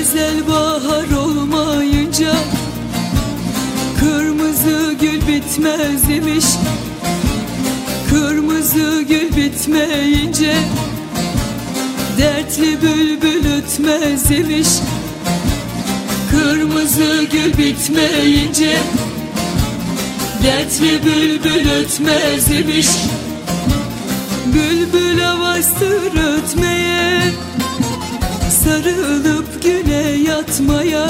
Ezel bahar olmayınca Kırmızı gül bitmez imiş. Kırmızı gül bitmeyince Dertli bülbül ötmez imiş. Kırmızı gül bitmeyince Dertli bülbül ötmez imiş. Bülbül havastır ötmeye Sarılıp güne yatmaya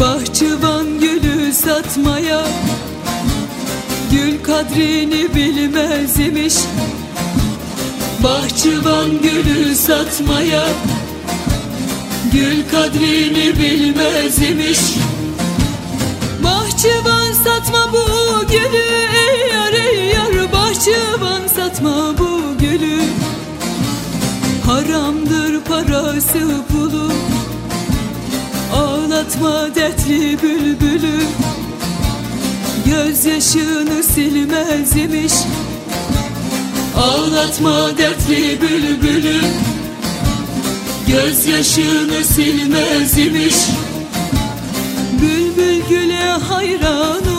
Bahçıvan gülü satmaya. Gül kadrini bilmez imiş Bahçıvan gülü satmaya. Gül kadrini bilmez imiş Bahçıvan satma bu gülü. Ey yar ey yar Bahçıvan satma bu gülü. Haramdır parası pulu Ağlatma dertli bülbülü. Gözyaşını silmez imiş. Ağlatma dertli bülbülü. Gözyaşını silmez imiş. Bülbül güle hayran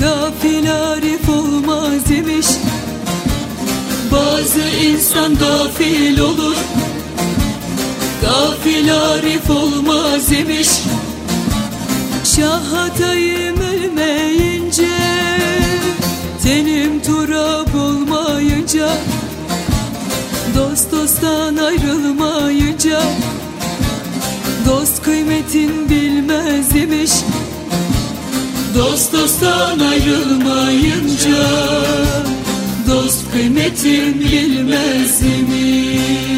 Gafil arif olmaz imiş Bazı insan gafil olur. Gafil arif olmaz imiş Şahatayım ölmeyince Tenim turap olmayınca Dost dosttan ayrılmayınca Dost kıymetin bilmez imiş Dost dosttan ayrılmayınca Dost kıymetin bilmez imiş